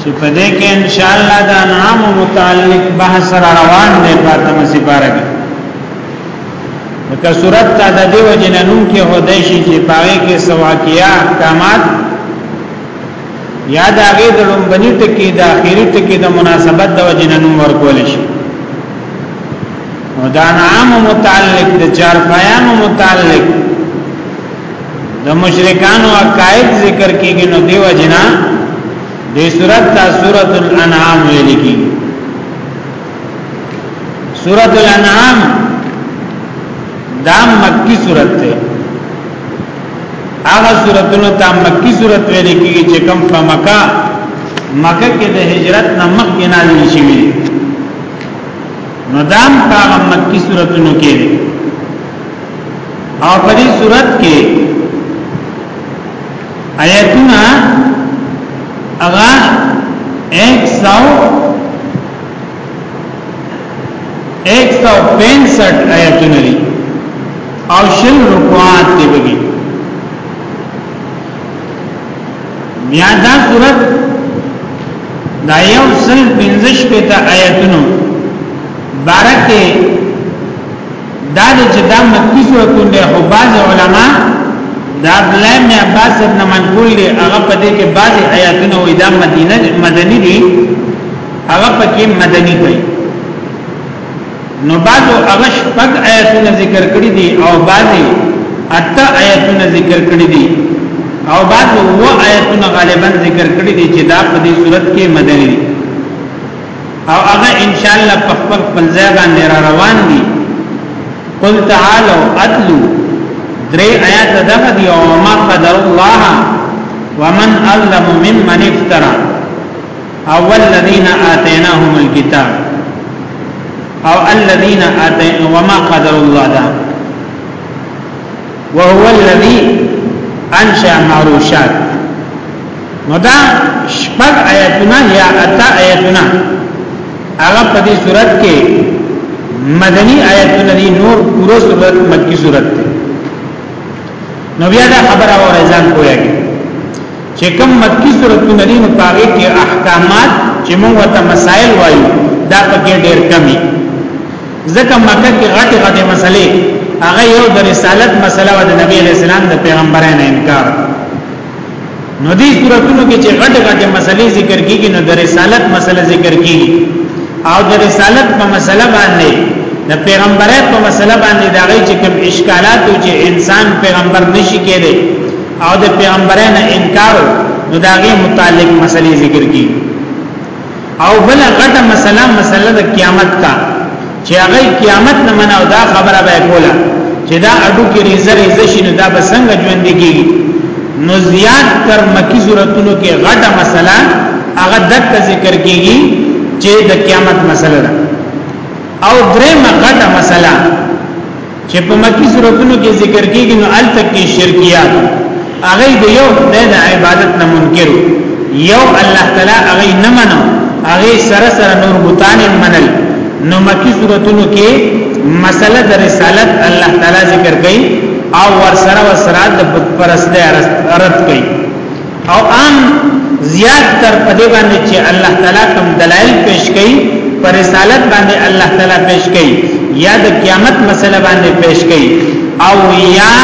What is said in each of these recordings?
چې په دې کې ان شاء الله د انعام متعلق بحث را روان دی په تمه سي بارګ که صورت ته د دیو جنانون کې هدای شي چې پاره کې سواکیا احکامات یا د هغه د لومبني ټکی د اخیری ټکی د مناسبت د جنانون ورکول شي او دا نعام متعلق د چارپایانو متعلق د مشرکانو عقاید ذکر کیږي نو دیو جنا د سورۃ تا سورۃ الانعام ویل کی سورۃ الانعام دا مکی سورۃ ده هغه سورتونو ته مکی سورۃ ویل کیږي چې کوم په مکه مکه کې د هجرت نه مخکې نازل شوی نو دام په مکی سورتونو کې او په دې صورت کې آیتونه هغه 100 165 آیتونه دي او شل رکوعات دی بگی بیا دا صورت دا یو سل پنزش پیتا آیتونو بارکه دا د چې دا مکی سورتون دی خو بعض علما دا عبدالله ابن عباس ابن منقول دی هغه په دې کې بعض آیاتونه وې دا مدینه مدنی دي هغه پکې مدنی کوي نو بعض هغه شپږ آیاتونه ذکر کړی دي او بعض اته آیاتونه ذکر کړی دي او بعض و آیاتونه غالبا ذکر کړی دي چې دا په دې صورت کې مدنی دي او هغه ان شاء الله په خپل خپل ځای باندې را روان دي قل تعالوا اتلو درې آیات دغه دی او ما قدر الله ومن اظلم ممن افترى اول الذين اتيناهم الكتاب او الذين اتيناهم وما قدر الله ده وهو الذي انشا معروشات نو دا شپږ آیتونه یا اتا آیتونه هغه په دې صورت کې مدنی آیتونه دي نور پوره صورت مکی صورت دی نو بیا دا خبره او رضان کویږي چې کوم مکی صورتونه دي نو پاره کې احکامات چې موږ ته مسائل وایو دا پکې ډېر کمی ځکه مکه کې غټي غټي مسلې هغه یو د رسالت مسله و د نبی علیہ السلام د پیغمبرۍ نه انکار نو دې صورتونو کې چې غټ غټ مسلې ذکر کیږي نو د رسالت مسله ذکر کیږي او د رسالت په مسله باندې د پیغمبرۍ په مسله باندې دا غي چې کوم اشکالات او چې انسان پیغمبر نشي کېده او د پیغمبرۍ نه انکار نو دا غي متعلق مسلې ذکر کیږي او بل غټه مسله مسله د قیامت کا چې هغه قیامت نه منه او دا خبره به کوله چې دا اډو کې ریزه ریزه شینو دا به څنګه ژوند کیږي نو زیات تر مکی صورتونو کې غټه مسله هغه دک ذکر کیږي چې د قیامت مسله ده او درېمه غټه مسله چې په مکی صورتونو کې ذکر کیږي نو التک کې شرکیات هغه د یو خدای د عبادت نه منکر یو الله تعالی هغه نه منو هغه سره سره نور بوتان منل نو مکی صورتونو کې مسله د رسالت الله تعالی ذکر کړي او ور سره وسره د بت پرسته رد کړي او ان زیات تر پدې باندې چې الله تعالی کوم دلایل پیش کړي پر رسالت باندې الله تعالی پیش کړي یا د قیامت مسله باندې پیش کړي او یا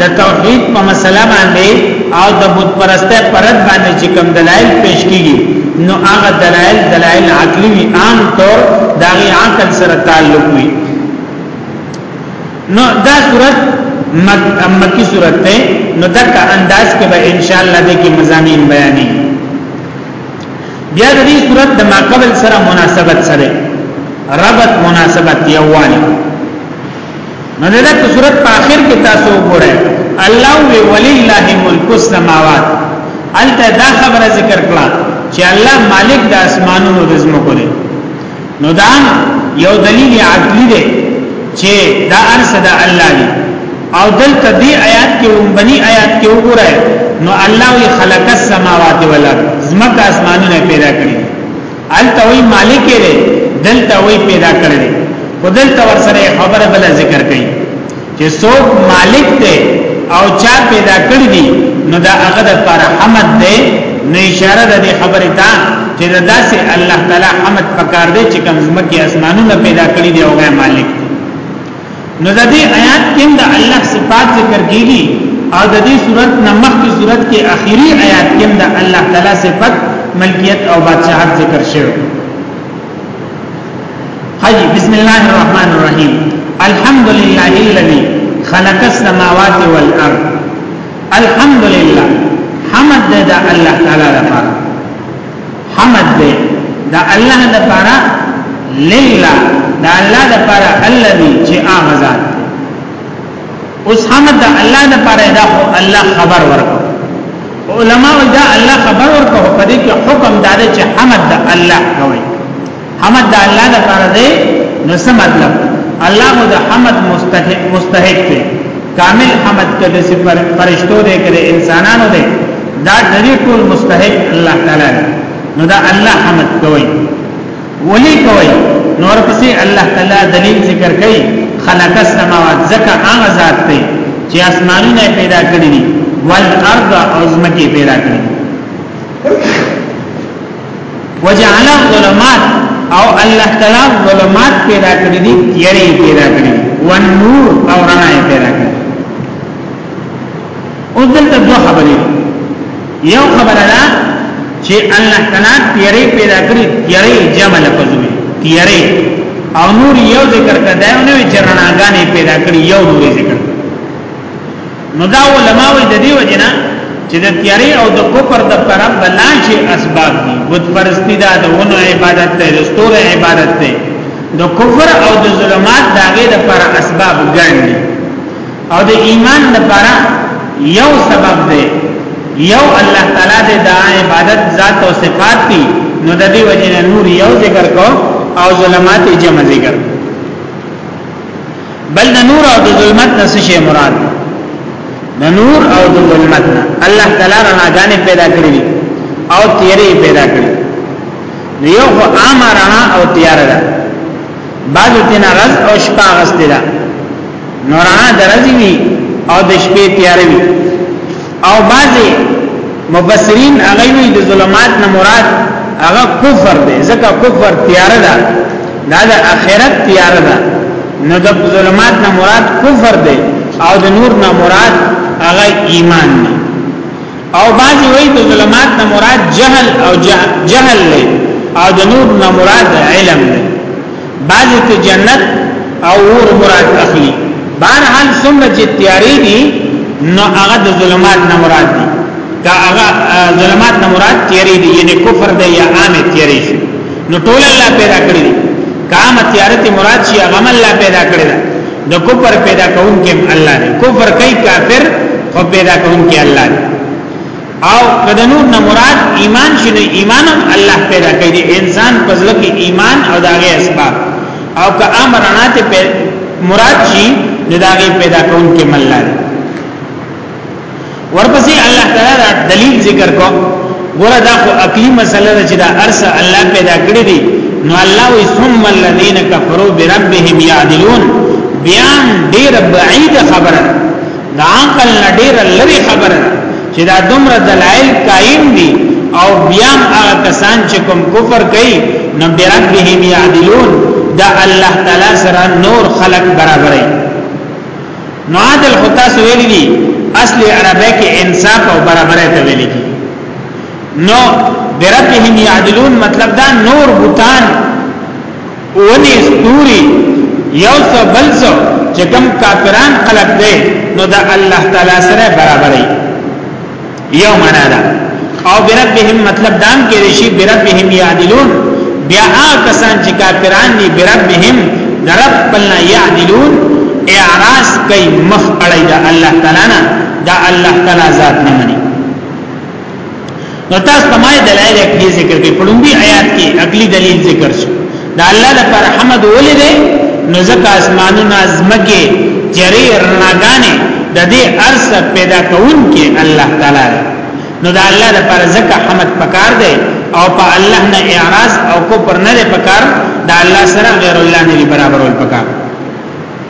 د توحید په مسله باندې او د بت پرسته پرد باندې چې کوم دلایل پیش کیږي نو هغه دلایل دلایل عقلی وی عام طور داغي عقل سره تعلق وی نو دا صورت مک مکی صورت ته نو دک انداز کې به ان شاء الله د کې مزامین بیانې بیا د دې صورت د ماقبل سره مناسبت سره ربط مناسبت یووالی نو دک صورت په اخر کې تاسو وګورئ الله وی ولله ملک السماوات الته دا خبره ذکر کړه چې الله مالک د اسمانونو د زمکو دی نو دا یو دلیل عقلی دی چې دا ارس د الله دی او دلته دی آیات کې لومبني آیات کې وګورئ نو الله وی خلق السماوات والارض زمکه اسمانونه پیدا کړی الته وی مالک دی دلته وی پیدا کړی خدلته ور سره خبره بل ذکر کړي چې څوک مالک دی او چا پیدا کړی دی نو دا هغه د پر حمد دی نو اشاره د دې خبرې ته چې دا داسې الله تعالی حمد پکار دی چې کوم ځمکه اسمانونه پیدا کړی دی او غیر مالک دی نو د دې آیات کې د الله صفات ذکر کیږي او د دې صورت نمخ کی صورت کې اخیری آیات کې د الله تعالی صفات ملکیت او بادشاہت ذکر شوی حجی بسم الله الرحمن الرحیم الحمد لله الذي خلق السماوات والارض الحمد لله حمد دې دا الله تعالی لپاره حمد دې دا الله لپاره لله دا الله لپاره الذي چې اغزاد اوس حمد دا الله لپاره دا خو الله خبر ورکو علماء دا الله خبر ورکو په دې کې حکم دا چې حمد دا الله کوي حمد د الله د پاره دی نو څه مطلب الله مو د حمد مستحق مستحق دی کامل حمد کله چې فرشتو دی کله انسانانو دی دا دری ټول مستحق الله تعالی دی نو دا الله حمد کوي ولی کوي نور پسې الله تعالی دلیل ذکر کوي خلق السماوات زکه هغه ذات دی چې اسمانونه پیدا کړی دي والارض او زمکه پیدا کړی وجعل الظلمات او الله تعالی ظلمات پیدا کړی دي تیرې پیدا کړی ون نور او رڼا پیدا کړی او دلته دوه خبرې یو خبره ده چې الله تعالی تیرې پیدا کړی تیرې جمع لفظوي تیرې او نور یو ذکر کړه دا یو نوې چرناګانې پیدا کړی یو نوې ذکر نو دا علماء وی د دې وجنه چې د تیارې او د کفر د پر بلاجه اسباب دي بت پرستی دا د ونو عبادت ته د ستور عبادت ته د کفر او د ظلمات داګه د پر اسباب ګڼي او د ایمان د پر یو سبب دی یو الله تعالی د دا عبادت ذات او صفات دي نو د دې وجنه نور یو ذکر کو او ظلمات جمع ذکر کو بل د نور او د ظلمت نه څه شی مراد د نور او د ظلمت نه الله تعالی رڼاګانې پیدا کړې او تیرې پیدا کړې یو خو عام رڼا او تیار ده بعض تینا رز او شپه غستې ده نو رڼا درځي وي او د شپې تیارې وي او بعضی مبصرین هغه وی د ظلمات نه مراد هغه کفر دی ځکه کفر تیار ده دا د اخرت تیار ده نو د ظلمات نه مراد کفر دی او د نور نه مراد هغه ایمان دی او بعضی وی د ظلمات نه مراد جهل او جهل دی او د نور نه مراد علم دی بعض ته جنت او اور مراد اخلي بهر حال څومره چې تیارې دي نو هغه د ظلمات نه مراد دي دا هغه ظلمات نه مراد تیارې دي یعنی کفر دی یا عام تیارې شي نو ټول الله پیدا کړی دي کام تیارت مراد شي هغه الله پیدا کړی ده د کفر پیدا کون کې الله دی کفر کوي کافر خو پیدا کون کې الله دی او کده نور نه مراد ایمان شنو ایمان هم الله پیدا کړی دی انسان په ځل کې ایمان او داغه اسباب او که امرانات مراد شي نو داغه پیدا کون کې مل لري ورپسې الله تعالی دا دلیل ذکر کو ګوره دا خو عقلی مسله ده چې دا ارس الله پیدا کړی دی نو الله وی ثم الذين كفروا بربهم يعدلون بیان ډیر بعید خبره دا عقل نډیر لري خبره چې دا دومره دلایل قائم دي او بیا هغه کسان چې کوم کفر کوي نو بربهم یعدلون دا الله تعالی سره نور خلق برابرې نو عادل خدا سویل دي اصل عربی کې انصاف او برابرې ته ویل دي نو بربهم یعدلون مطلب دا نور بوتان ونی ستوري یو څه بل څه چې کوم کافران خلق دی نو دا الله تعالی سره برابرې یو معنا ده او بربهم مطلب دام کې رشي بربهم یعدلون بیا هغه کسان چې کافران دي بربهم درب بلنا یعدلون اعراض کوي مخ اړای دا الله تعالی نه دا الله تعالی ذات نه مني نو تاسو ته ما دلایل عقلی ذکر کړي په لومبي آیات کې عقلی دلیل ذکر شو دا الله د پر حمد ولې ده نو ځکه اسمانونه زمکه جری رناګانې د دې ارس پیدا کون کې الله تعالی نو دا الله د پر ځکه حمد پکار دی او په الله نه اعراض او کو پر نه پکار دا الله سره غیر الله نه برابرول پکار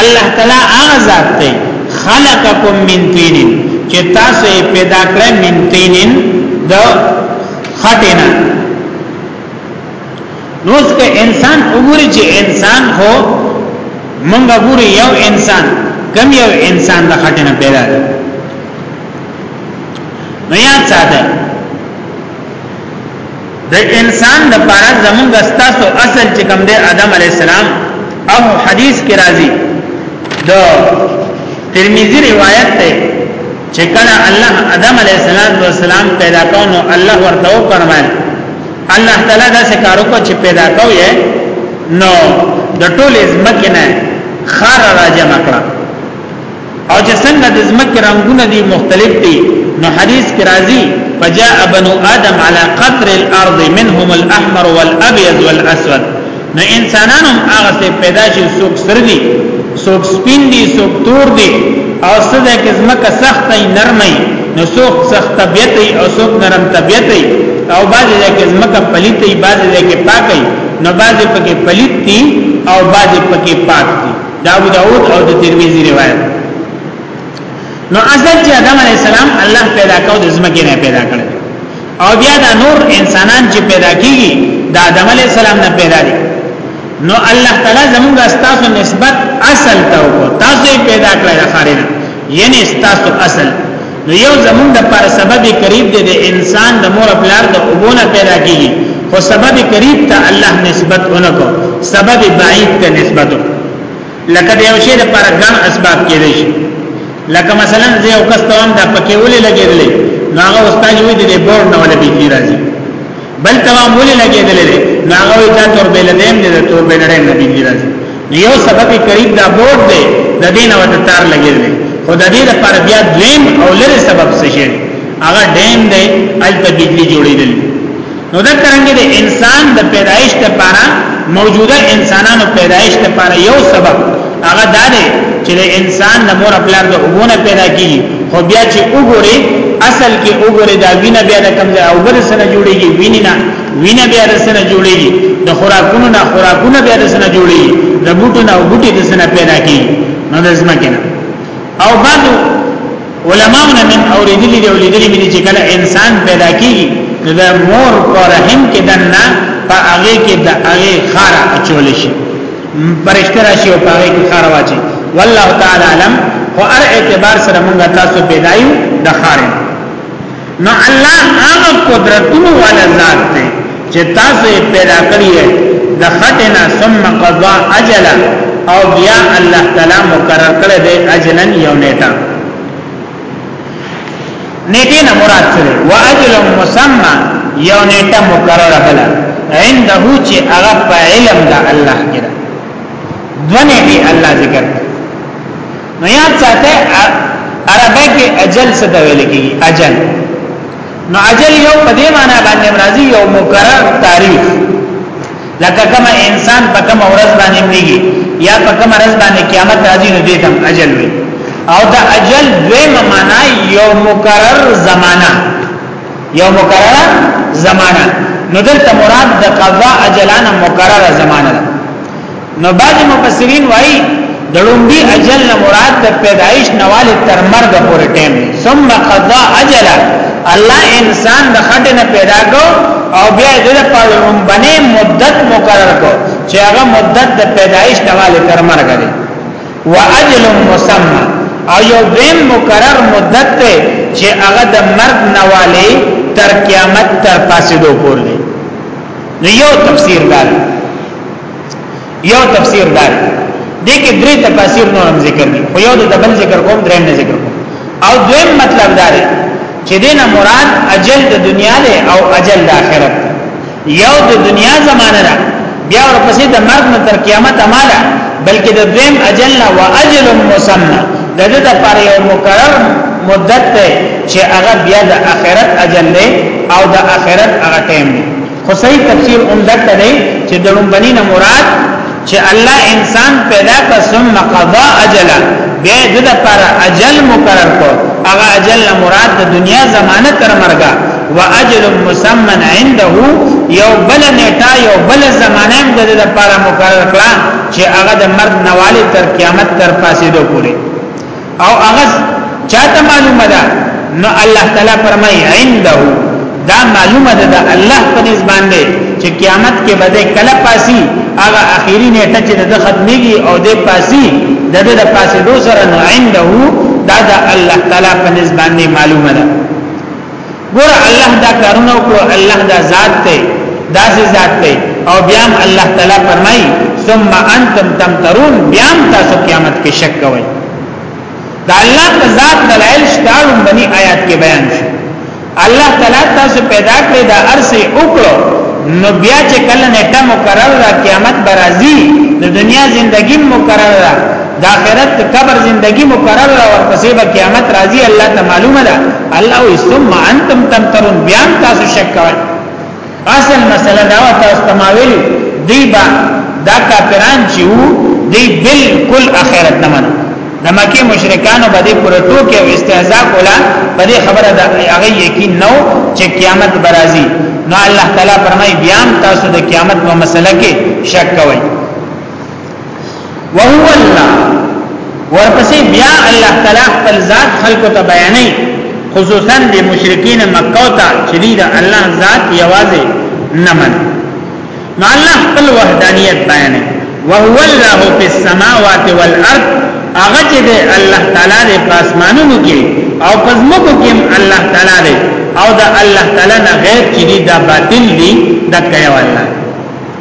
الله تعالی هغه ذات دی خلقکم من طین چې تاسو پیدا کړی من طین د خټینا نو څکه انسان وګوري چې انسان هو مونږ وګوري یو انسان کم یو انسان د خټینا پیدا دی نو یاد ساته د انسان د پاره زمونږ ستاسو اصل چې کوم دی آدم علی السلام او حدیث کې راځي د ترمذی روایت ته چې کله الله آدم علی السلام پیدا کړو نو الله ورته فرمایل الله تعالی دا څه کارو کو چې پیدا کو یې نو د ټولې ځمکې نه خار را جمع کړه او چې څنګه د زمکه رنگونه دي مختلف دي نو حدیث کې راځي فجاء بنو آدم على قطر الارض منهم الاحمر والابيض والاسود نو انسانانو هغه څه پیدا شي څوک سر دي څوک سپین دي څوک تور دي او سده کې زمکه سخت ای نرمه نو څوک سخت طبيعت او څوک نرم طبيعت او بعضې ده کې زمکه پلیت ای بعضې ده کې پاک ای نو بعضې پکې پلیت دي او بعضې پکې پاک دي دا ابو داود او د ترمذی روایت نو اصل چې آدم علی السلام الله پیدا کاو د زمکه نه پیدا کړ او بیا دا نور انسانان چې پیدا کیږي د آدم علی السلام نه پیدا دي نو الله تعالی زموږ استاسو نسبت اصل ته وکړو تاسو پیدا کړل خارج یعنی استاسو اصل نو یو زمونږ د پر سبب قریب دی د انسان د مور پلار د اوبونه پیدا کیږي خو سبب قریب ته الله نسبت اونکو سبب بعید ته نسبت لکه د یو شی د پر ګڼ اسباب کېدې شي لکه مثلا زه یو کس ته هم د پکې ولې لګېدلې نو هغه استاد وی د بورډ نه ولې بيځي راځي بل تمام ولې لګېدلې ده نو هغه وی دا تور بیل دیم دی دا تور بیل ډېر نه بینځي راځي نو یو سبب قریب دا بورډ دی د دې نه وته تار لګېدلې خو د دې لپاره بیا دویم او لری سبب څه شي هغه ډیم دی الته بجلی جوړېدل نو دا څنګه د انسان د پیدایش لپاره موجوده انسانانو پیدایش لپاره یو سبب هغه دا دی چې انسان د مور خپل د وګونه پیدا کی خو بیا چې وګوري اصل کې وګوري دا وینه بیا د کم ځای او بل سره جوړیږي وینه نه وینه بیا د سره جوړیږي د خوراکونو نه خوراکونه بیا د سره جوړیږي د بوټو نه بوټي د سره پیدا کی نو د زمکه نه او بعد علماء نه من اوریدلی دی اوریدلی مې چې کله انسان پیدا کیږي نو د مور پر رحم کې دنه په هغه کې د هغه خار اچول شي پرشته راشي او پاره کې خار واچي والله تعالی علم خو هر اعتبار سره موږ تاسو پیدایو د خار نو الله هغه قدرتونو والا ذات دی چې تاسو پیدا کړی د خټنا ثم قضا اجلا او بیا الله تعالی مقرر کړی دی اجلا یو نیټه نیټه نه مراد څه دی واجل مسمى یو نیټه مقرره بل عنده چې هغه په علم د الله کې ده دونه دی الله ذکر نو یاد ساته عربی کې اجل څه ته ویل کیږي اجل نو اجل یو په دې معنی باندې مرضی یو مقرر تاریخ لکه کوم انسان په کوم ورځ باندې مړیږي یا په کوم ورځ باندې قیامت راځي نو دې تم اجل وي او دا اجل دویمه معنا یو مقرر زمانہ یو مقرره زمانہ نو دلته مراد د قضا اجلانه مقرره زمانہ ده نو بعض مفسرین وایي د لومبي اجل نه مراد د پیدایش نواله تر مرګ پورې ټیم ثم قضا اجل الله انسان د خټه نه پیدا کو او بیا د لپاره لومبنه مدت مقرر کو چې هغه مدت د پیدایش نواله تر مرګ دی واجل مسمى او یو دیم مقرر مدت ته چې هغه د مرګ نواله تر قیامت تر پاسې دوه پورې نو یو تفسیر دار یو تفسیر دا دی کې درې تفاسیر نور هم ذکر دي خو یو د دبل ذکر کوم درې نه ذکر کوم او دویم مطلب دا دی چې دینه مراد اجل د دنیا دی او اجل د آخرت یو د دنیا زمانه ده بیا ورپسې د مرګ نه تر قیامت اماله بلکې د دویم اجل نه واجل مسمى د دې لپاره یو مقرر مدت ته چې هغه بیا د آخرت اجل نه او د آخرت هغه ټیم دی خو صحیح تفسیر هم دته دی چې د لومبني نه مراد چې الله انسان پیدا کړ ثم قضا اجلا بیا د لپاره اجل مقرر کو هغه اجل نه مراد د دنیا زمانه تر مرګه واجل مسمى عنده یو بل نیټه یو بل زمانه هم د لپاره مقرر کړه چې هغه د مرګ نواله تر قیامت تر پاسې دوه پوری او هغه چاته معلومه ده نو الله تعالی فرمای عنده دا معلومه ده د الله په نسبت دی چې قیامت کې به کله پاسي هغه اخیری نیټه چې د ختميږي او د پاسي د د پاسې دو سره نو عنده دا د الله تعالی په نسبت معلومه ده ګور الله دا کارونه وکړو الله دا ذات دی دا ذات دی او بیا الله تعالی فرمایي ثم انتم تمترون بیا تاسو قیامت کې شک کوئ دا الله په ذات دلایل شتاړم بني آیات کې بیان شي الله تعالی تاسو پیدا کړی دا ارسه وکړو نو بیا چې کله نیټه مقرر را قیامت برازي د دنیا ژوندۍ مقرر را د آخرت قبر ژوندۍ مقرر را ورپسې به قیامت راځي الله ته معلومه ده الله وی ثم انتم تمترون بیان تاسو شک کوئ اصل مسله دا تاسو تماویل دی با دا کافران چې وو دی بالکل اخرت نه منو د مکه مشرکانو باندې پر ټوکې او استهزاء کولا په دې خبره دا هغه یقین نو چې قیامت برازي نو الله تعالی فرمای بیا تاسو د قیامت په مسله کې شک کوئ وهو الله ورپسې بیا الله تعالی خپل ذات خلقو ته بیانې خصوصا د مشرکین مکه ته چې د الله ذات یوازې نه من نو الله خپل وحدانیت بیانې وهو الله فی السماوات والارض هغه چې د الله تعالی د پاسمانونو کې او پزمکو کې الله تعالی دی او د الله تعالی نه غیر چې دا باطل دي د کوي الله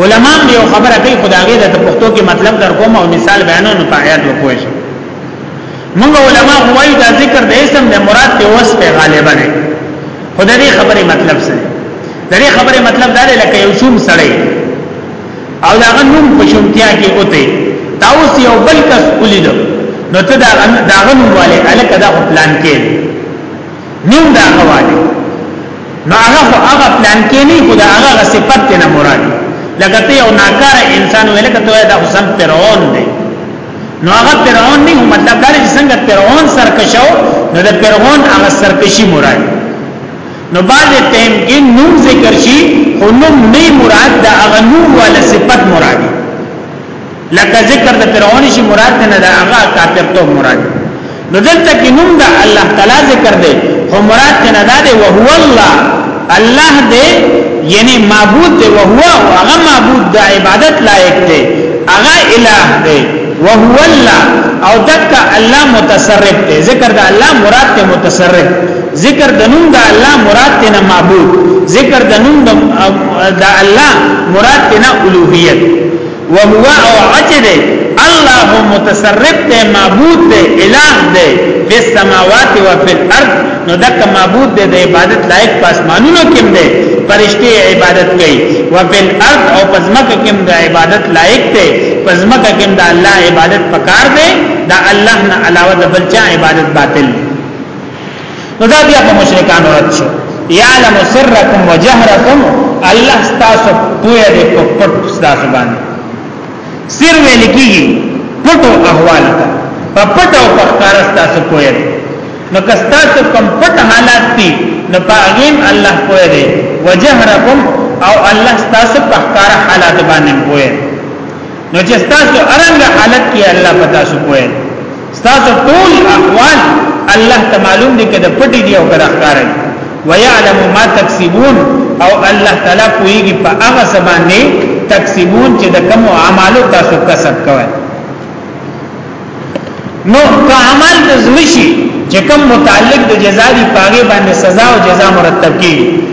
علما هم یو خبره کوي خدایږي د پښتو کې مطلب در کوم او مثال بیانونو په آیات وکوي شو موږ علما وایو دا ذکر د اسم د مراد ته وس په غالبا نه خدای خبره مطلب څه د دې خبره مطلب دا دی لکه یو شوم سړی او دا غنوم په شومتیا کې اوته تاوس یو بل کس ولیدو نو ته دا دا غنوم والے الکه دا پلان کې نوم دا غواړي نو هغه خو هغه پلان کې نه خو دا هغه صفت نه مراد لکه ته یو ناکار انسان ویل کته دا حسن فرعون دی نو هغه فرعون نه مطلب دا چې څنګه فرعون سرکشو نو د فرعون هغه سرکشي مراد نو بعد ټیم کې نوم ذکر شي خو نوم نه مراد دا هغه نوم ولا صفت مراد دی لکه ذکر د فرعون شي مراد نه دا هغه کافر ته مراد نو دلته کې نوم د الله تعالی ذکر دی هو مراد نه دا دی او هو الله الله دی یعنی معبود دی او هو هغه معبود د عبادت لایق دی هغه الہ دی او هو الله او دک الله متصرف دی ذکر د الله مراد ته متصرف ذکر د نوم د الله مراد ته معبود ذکر د نوم د الله مراد ته الوهیت وهو او عج دے الله متصرف دے معبود دے الہ دے فی السماوات و فی الارض نو دک معبود دے دے عبادت لائق پاسمانونو کم دے پرشتے عبادت کئی و فی الارض او پزمک کم دے عبادت لائق دے پزمک کم دے اللہ عبادت پکار دے دا اللہ نا علاوہ دا بلچا عبادت باطل دے نو دا بیا په مشرکانو رد شو یعلم سرکم وجهرکم الله تاسو پوهه دې په پټ تاسو باندې سر ویل کیږي پټو احوال ته په پټ او په ښکار تاسو پوهه دې نو که تاسو کوم پټ حالات دي نو پاغیم الله پوهه دې وجهرکم او الله تاسو په ښکار حالات باندې پوهه نو چې تاسو ارنګ حالت کې الله پتا سو پوهه ستاسو ټول احوال الله ته معلوم دي کده پټي دي او کده ښکار دي ويعلم ما تکسبون او الله تعالی کويږي په هغه سبانه تکسبون چې د کوم اعمالو تاسو کسب کوئ نو که عمل د زوشي چې کوم متعلق د جزا دی پاغه باندې سزا او جزا مرتب کیږي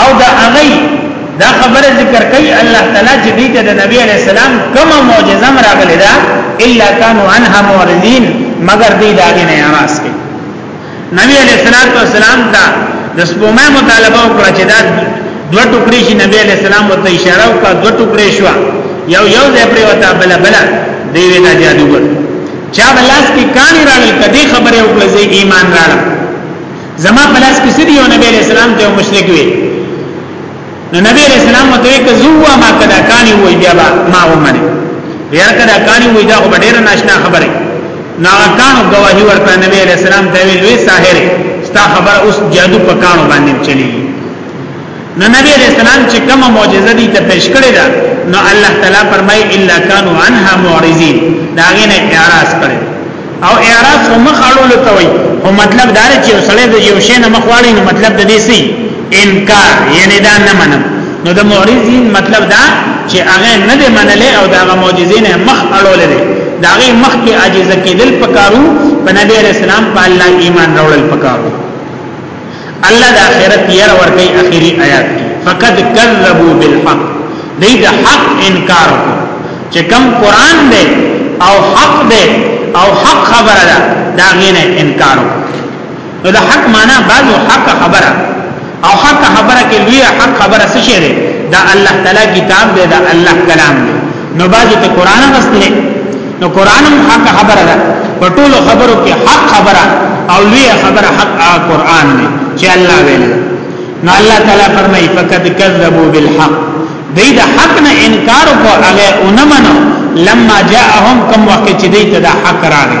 او دا هغه دا خبره ذکر کوي الله تعالی چې دې ته د نبی علی السلام کومه معجزه راغلې ده الا كانوا عنها معرضين مگر دې دا نه اعتراض کوي نبی علی السلام ته د سپومه مطالبه وکړه چې دا دوه ټوکري شي نبی علی السلام ورته اشاره وکړه دوه ټوکري شو یو یو ځای پرې وتا بل بل دی وی دا جادوګر چا بلاس کې کانی راغل کدي خبره وکړه زه ایمان راړم زما په لاس کې سړي او نبی عليه السلام ته مشرک وي نو نبی عليه السلام ته کې زوا ما کدا کانی وای بیا با ما ومنه بیا کدا کانی وای دا خو ډیر ناشنا خبره نا کانو گواہی ورکړه نبی عليه السلام ته وی لوی ساحر ستا خبر اوس جادو په کانو باندې چلی نو نبی عليه السلام چې کومه معجزه دي ته پیش کړی دا نو الله تعالی فرمای الا کانوا عنها معرضین دا غینه اعراض کړی او اعراض خو مخ اړول ته وي او مطلب دا دی چې سړی د یو شی نه مخ واړي نو مطلب د دې سي انکار یعنی دا نه منم نو د معرضین مطلب دا چې هغه نه دی منلې او دا معجزې نه مخ اړول دي دا غي مخ کې عاجز کېدل پکارو په نبی رسول الله په الله ایمان راوړل پکارو الله د آخرت ير ورکی اخیری آیات کی فقد کذبوا بالحق دی د حق انکار کو چې کم قران دی او حق دی او حق خبره ده دا غینه انکار کو نو د حق معنا بعضو حق خبره او حق خبره کې لوی حق خبره څه شی دی دا الله تعالی کتاب دی دا الله کلام دی نو بعضو ته قران غسله نو قران هم حق خبره ده په ټولو خبرو کې حق خبره او لوی خبره حق قران دی چې الله ویل نو الله تعالی فرمایي فقد كذبوا بالحق دې د حق نه انکار کو هغه اونمنو لما جاءهم کم وقت چې دې ته د حق راغی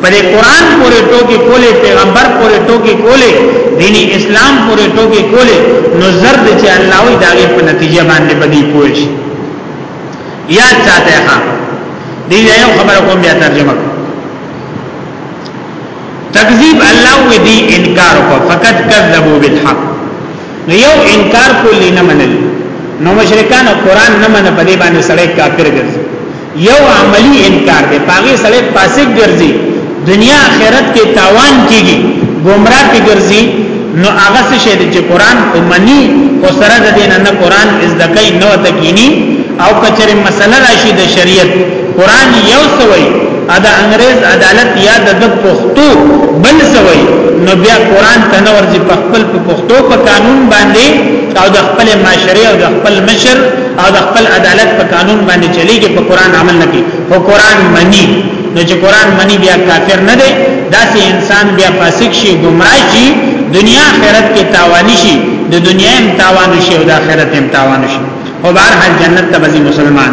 پر قرآن پورې ټوکی کولې پیغمبر پورې ټوکی کولې دینی اسلام پورې ټوکی کولې نو زرد چې الله وي داغه په نتیجه باندې بدی پوه شي یاد ساته ښا دې یو خبر کوم بیا ترجمه تکذیب الله وی دی انکار کو فقط کذبوا بالحق نو یو انکار کلی نه منل نو مشرکان قران نه منه په دې باندې سړی کافر ګرځي یو عملی انکار دی پاغي سړی فاسق ګرځي دنیا آخرت کې تاوان کیږي گمراه کې ګرځي نو هغه څه شی چې قران ومني او سره د دین نه قران از دکې نو تکینی او کچره مسله راشي د شریعت قران یو سوی ادا انګريز عدالت یا د پښتو بل سوی نو بیا قران ته نور ځي په خپل په پښتو په قانون باندې او د خپل معاشره او د خپل مشر او د خپل عدالت په قانون باندې چلیږي په قران عمل نه کوي او قران مني نو چې قران مني بیا کافر نه دی داسې انسان بیا فاسق شي گمراه شي دنیا آخرت کې تاوانی شي د دنیا هم تاوان شي او د آخرت هم تاوان شي او بهر حال جنت ته مسلمان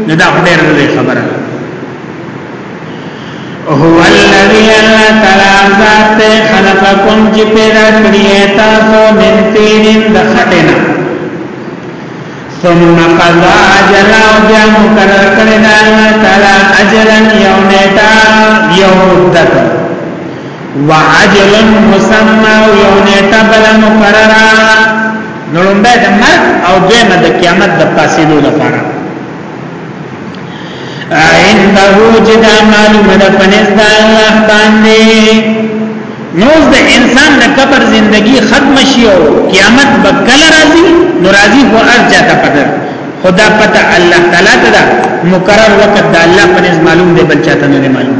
نه دا خدای رضی خبره هو الذي الله تعالی ذات خلقکم چې پیدا کړی تاسو من تینین د خټینا ثم قضا اجل او بیا مقرر کړی دا الله تعالی اجلا یو نیتا یو مدت وعجل مسمى یو نیتا بل مقرره نو لومبه د مرګ او دویمه د قیامت د پاسېدو لپاره عنده چې دا معلومه ده پنځ د الله باندې نو د انسان د قبر زندگی ختم شي او قیامت به کله راځي نو راځي خو ارجا ته پته خدا پته الله تعالی ته دا مقرر وخت د الله پنځ معلوم دی بل چاته نه معلوم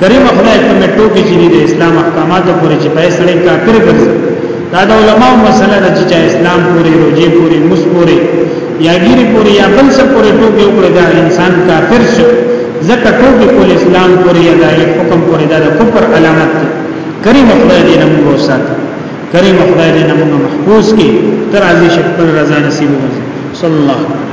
کریم خدای په مټو کې چې د اسلام احکاماتو پورې چې پای سره کافر ګرځي دا د علماو مسله ده چې اسلام پورې روزي پورې مس پورې یا ګيري پورې یا بل څه پورې ټوکی وکړي دا انسان کافر شي ځکه ټوکی کول اسلام پورې یا د حکم پورې دا د کفر علامت ده کریم خدای دې نن مو سات کریم خدای دې نن مو محفوظ کې تر عزیز شکر رضا نصیب وګرځي صلی الله علیه